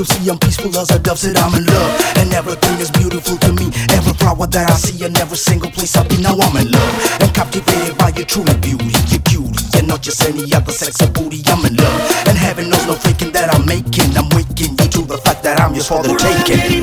you'll see I'm peaceful as a dove. Said I'm in love, and everything is beautiful to me. Every flower that I see, in every single place I've been, now I'm in love. And captivated by your true beauty, your cutie, and not just any other sexy booty. I'm in love, and heaven knows no faking that I'm making. I'm waking you to the fact that I'm yours for the taking.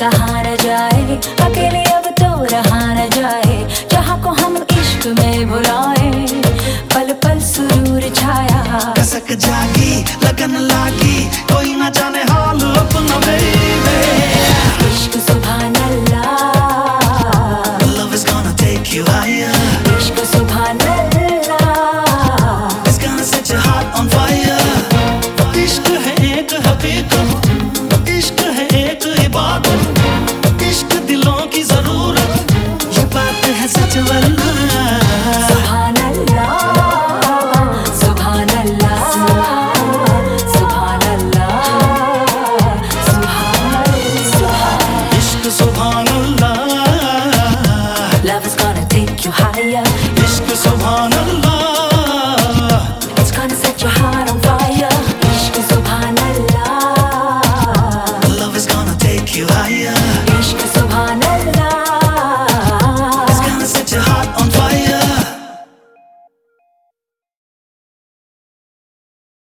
कहा न जाए, अकेले अब तो रहा न जाए। जहाँ को हम इश्क में बुलाओ Love is gonna take you higher.